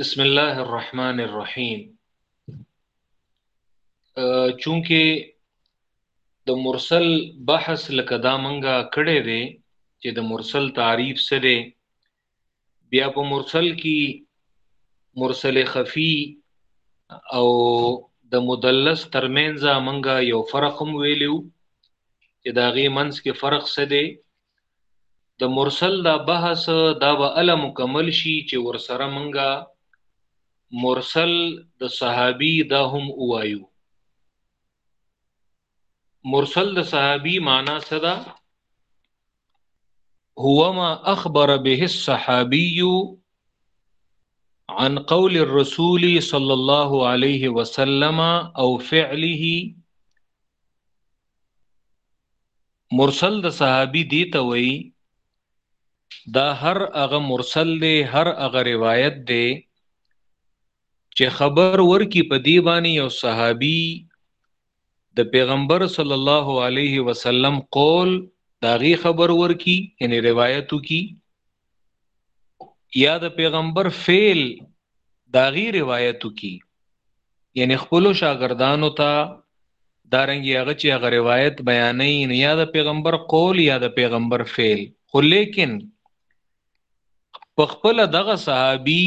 بسم الله الرحمن الرحیم چونکه د مرسل بحث لکه دا منګه کړی دی چې د مرسل تعریف څه دی بیا په مرسل کې مرسل خفی او د مدلس ترمنځ منګه یو فرق هم ویلو چې دا غي منځ کې فرق څه دی د مرسل دا بحث دا به اله مکمل شي چې ورسره منګه مرسل د صحابي دا هم وایو مرسل د صحابي معنا څه ده هو ما اخبر به الصحابي عن قول الرسول صلى الله عليه وسلم او فعله مرسل د صحابي دی ته وایي دا هر هغه مرسل دی هر هغه روایت دی چې خبر ورکی په دی باندې یو صحابي د پیغمبر صلی الله علیه وسلم قول داغي خبر ورکی یعنی روایتو کی یا د پیغمبر فعل دا غي روایتو کی یعنی خپل شاګردانو ته دارنګي هغه چې هغه روایت بیانې نه یا د پیغمبر قول یا د پیغمبر فعل خو لیکن په خپل دغه صحابي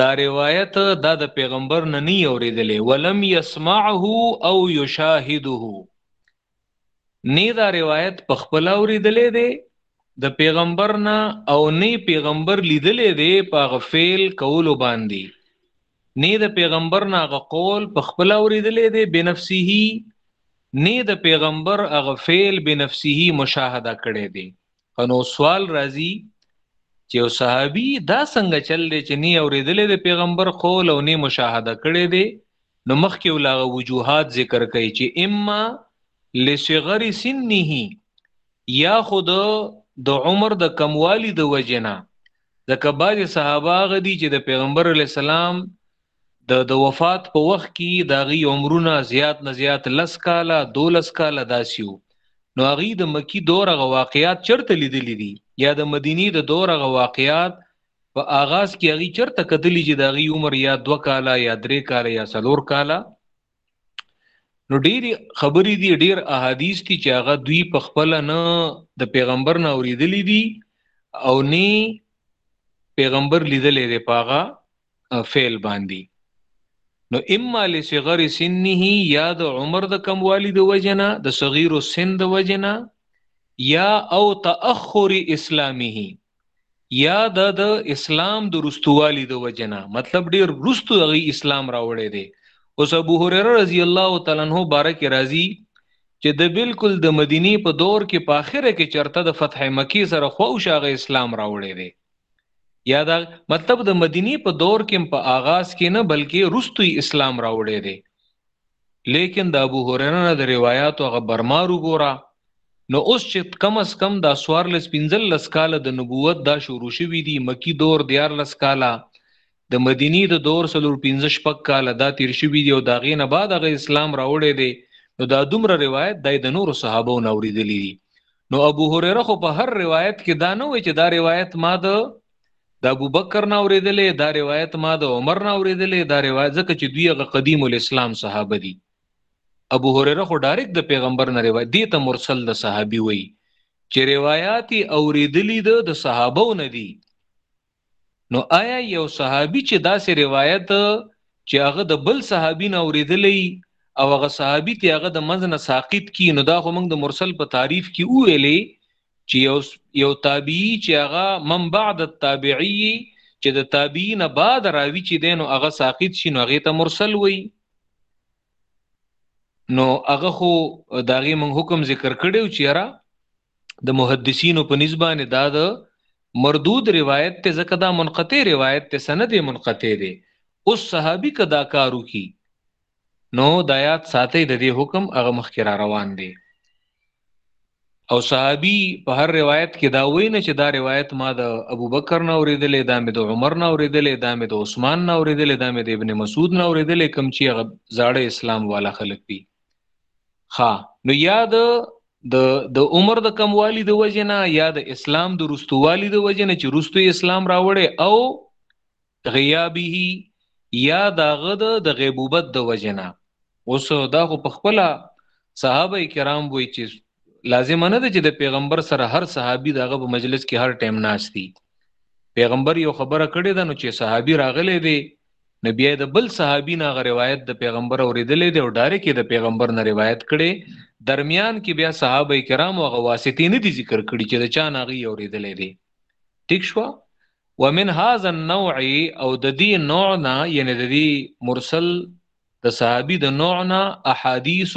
دا روایت دا د پیغمبر نه نه اوریدلې ولم يسمعه او يشاهده نه دا روایت په خپل اوریدلې دی د پیغمبر نه او نه پیغمبر لیدلې دی په غفیل کولو باندې نه د پیغمبر نه غ قول په خپل اوریدلې دی بنفسه نه د پیغمبر غفیل بنفسه مشاهده کړې دی انو سوال راځي چې او صحابي دا څنګه چل دی چې نه اوریدلې د پیغمبر قول او نه مشاهده کړي دي نو مخکې ولاغه وجوهات ذکر کوي چې اما لصغر سنه یا خود د عمر د کموالی د وجنا ځکه بعض صحابه غدي چې د پیغمبر علی السلام د د وفات په وخت کې د هغوی عمرونه زیات نه زیات لس کاله دولس کاله داسې وو نو هغوی د مکی دور هغه واقعات چرته لیدلی دي یا د مدینې د دور هغه واقعات په آغاز کې هغوی چرته کتلی چې د هغوی عمر یا دوه کاله یا درې کاله یا څلور کاله نو ډېری خبرې دي ډېر احادیث دي چې هغه دوی په خپل نه د پیغمبر نه اوریدلې دي او نه پیغمبر لیدلې دی پاغه فعل باندې نو اما لصغر سنه یا د عمر د کم والی د وجنا د صغیر سن د وجنا یا او تاخر اسلامه یا د د اسلام د رستوالی د وجنا مطلب ډیر رستو غي اسلام راوړی دی اوس ابو هريره رضی الله تعالی عنہ بارک راضی چې د بالکل د مدینه په دور کې په اخره کې چرته د فتح مکی سره خو شاغه اسلام راوړی دی یا دا مطلب د مدینی په دور کې په آغاز کې نه بلکې رستوی اسلام راوړی دی لیکن د ابو هرره نه د روایت او برمار وګوره نو اوس چې کم اس کم دا سوار لس پنځل لس کال د نبوت دا شروع شوی دی مکی دور دیار لس کاله د مدینی د دور څلور پنځه شپږ کاله دا تیر شوي دي او د هغې نه بعد هغه اسلام راوړی دی نو دا دومره روایت دی د نورو صحابو نه اورېدلی دي نو ابو هريره خو په هر روایت کې دا نه وای چې دا روایت ما د د ابو بکر نه اوریدلې دا روایت ما د عمر نه اوریدلې دا روایت ځکه چې دوی غ قدیم الاسلام صحابه دي ابو هريره خو ډایرک د پیغمبر نه روایت دي ته مرسل د صحابي وي چې روایتي اوریدلې د صحابه نه دي نو آیا یو صحابي چې داسې روایت چې هغه د بل صحابي نه اوریدلی او هغه صحابي ته هغه د منځ نه ساقط کی نو دا خو موږ د مرسل په تعریف کې ویلې چې یو یو تابعی چې هغه من بعد التابعی چې د تابعین بعد راوی چې دینو هغه ساقط شي نو هغه ته مرسل وای نو هغه خو داغي من حکم ذکر کړو چې را د محدثینو په نسبانه دا د مردود روایت ته ځکه دا منقطع روایت ته سند منقطع دی اوس صحابي کدا کارو کی نو دایات ساتي د دې حکم هغه مخکې را روان دی او صحابي په هر روایت کې دا وینه چې دا روایت ما د ابوبکر نه اوریدلې دا مې د عمر نه اوریدلې دا مې د عثمان نه اوریدلې دا مې د ابن مسعود نه اوریدلې کم چې هغه زاړه اسلام والا خلک دي ها نو یاد د د عمر د کموالی د وجنه یا د اسلام د رستووالی د وجنه چې رستو اسلام راوړي او غیابه یا داغه د غیبوبت د وجنا اوس دا خو په خپل صحابه کرام وای چې لازم نه ده چې د پیغمبر سره هر صحابي دغه په مجلس کې هر ټایم ناشتي پیغمبر یو خبره کړې ده نو چې صحابي راغلي دي نبی د بل صحابي نه روایت د پیغمبر اوریدلې دي او ډایرک د پیغمبر نه روایت کړي درمیان کې بیا صحابه کرام او غواسطې نه دي ذکر کړي چې د چا نه غي اوریدلې دي ټیک شو ومن هذا النوع او د دې نوع نه یعنی د دې مرسل د صحابي د نوع نه احادیث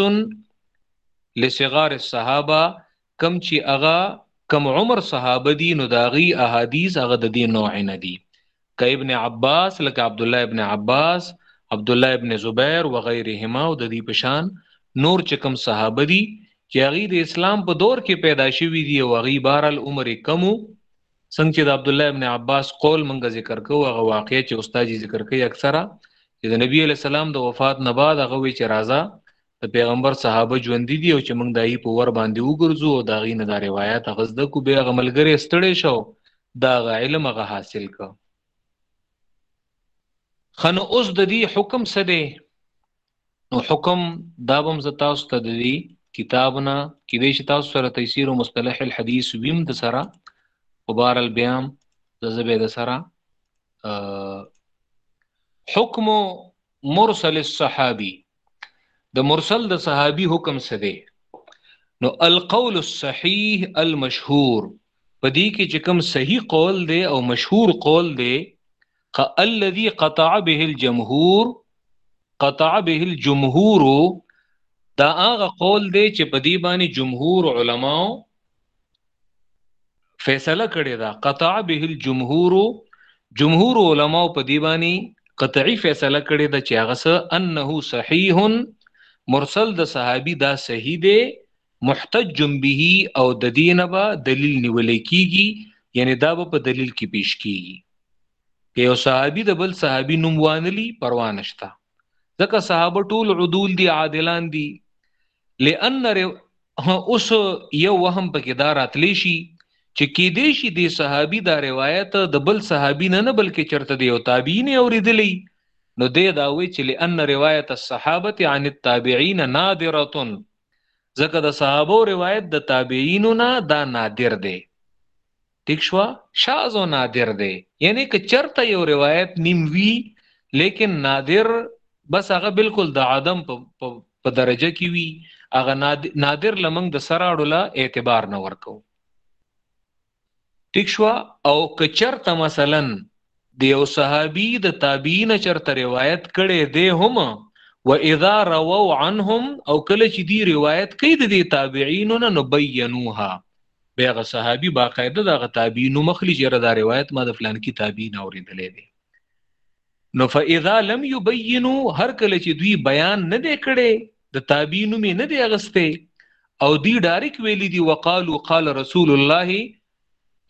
لصغار الصحابه کم چې هغه کم عمر صحابه دي نو داغي احادیث هغه د دې نوع نه دي ک ابن عباس لکه عبد الله ابن عباس عبد الله ابن زبیر وغيرهما او د دې پشان نور چې کم صحابه دي چې هغه د اسلام په دور کې پیدا شوی دی او هغه بهرال عمر کمو څنګه چې د عبد الله ابن عباس قول منګه ذکر کوو هغه واقع چې استاد یې ذکر کوي اکثره چې د نبی علی سلام د وفات نه بعد هغه وی چې راځه د پیغمبر صحابه ژوند دي او چې موږ دایي په ور باندې وګرځو او دا غي نه دا روایت هغه زده کو به غملګری ستړي شو دا غ علم هغه حاصل کو خنه اوس د دې حکم څه دی نو حکم دا بم ز تاسو ته د دې کتاب نه کې دې چې تاسو سره تفسیر او مصطلح الحديث ویم د سره او بار البيام د زبې د سره حکم مرسل الصحابي د مرسل د صحابي حکم څه دی نو القول الصحيح المشهور په دې کې چې کوم صحیح قول دی او مشهور قول دی قه الذي قطع به الجمهور قطع به الجمهور دا هغه قول دی چې په دې باندې جمهور علماو فیصله کړې ده قطع به الجمهور جمهور علماو په دې باندې قطعي فیصله کړې ده چې هغه څه انه صحیح مرسل د صحابي دا صحیح دی محتج به او د دینه به دلیل نیول کیږي یعنی دا به په دلیل کې پیش کیږي که یو صحابي د بل صحابي نوم وانلی پروا نشته ځکه صحابه ټول عدول دي عادلان دي لئن اوس یو وهم پکې دا راتلی شي چې کې دې شي د صحابي دا روایت د بل صحابي نه نه بلکې چرته دی او تابعین اوریدلی نو دې دا وی چې لئن روایت الصحابه عن التابعین نادره ځکه د صحابه روایت د تابعینو نه دا نادر دی ټیک شو شاذ او نادر دی یعنی که چرته یو روایت نیم وی لیکن نادر بس هغه بالکل د عدم په درجه کې وی هغه نادر لمنګ د سراړو لا اعتبار نه ورکو ټیک شوه او که چرته مثلا د یو صحابی د تابعین چرته روایت کړي دی هم و اذا رووا عنهم او کله چې دی روایت کوي د دې تابعین نو بینوها بیغه صحابي باقاعده دغه تابعین مخلی چې دا روایت ما د فلان کی تابعین اوریدلې دی نو فاذا لم يبينو هر کله چې دوی بیان نه دی کړي د تابعی نوم نه دی اغسته او دی ډاریک ویلی دی وقالو قال رسول الله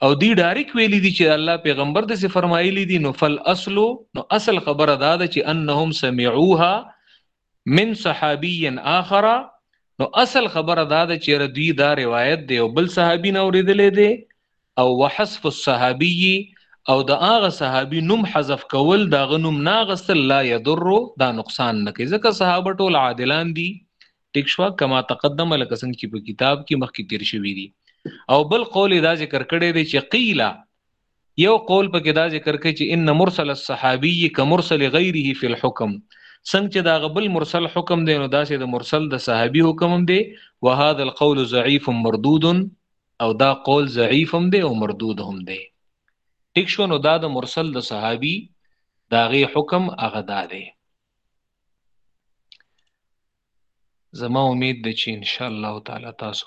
او دی ډاریک ویلی دی چې الله پیغمبر د څه فرمایلی دی نو فل اصل نو اصل خبره دا ده چې انهم سمعوها من صحابی آخر نو اصل خبره دا ده چې ردوی دا روایت دی او بل صحابي نه اوریدلې دی او وحذف الصحابي او د هغه صحابي نوم حذف کول دا غنوم ناغست لا يضر دا نقصان نه کوي ځکه صحابه ټول عادلان دي ټیک شو کما تقدم لکه څنګه چې په کتاب کې مخکې تیر شوی دي او بل قول دا ذکر کړی دی چې قیل یو قول پکې دا ذکر کوي چې ان مرسل الصحابي کمرسل غیره فی الحکم څنګه چې دا غبل مرسل حکم دی نو داسې د مرسل د صحابي حکم هم دی وهذا القول ضعیف مردود او دا قول ضعیف هم دی او مردود هم دی ټیک شو نو دا د مرسل د صحابي داغه حکم هغه دا دی زما امید ده چې ان شاء الله تعالی تاسو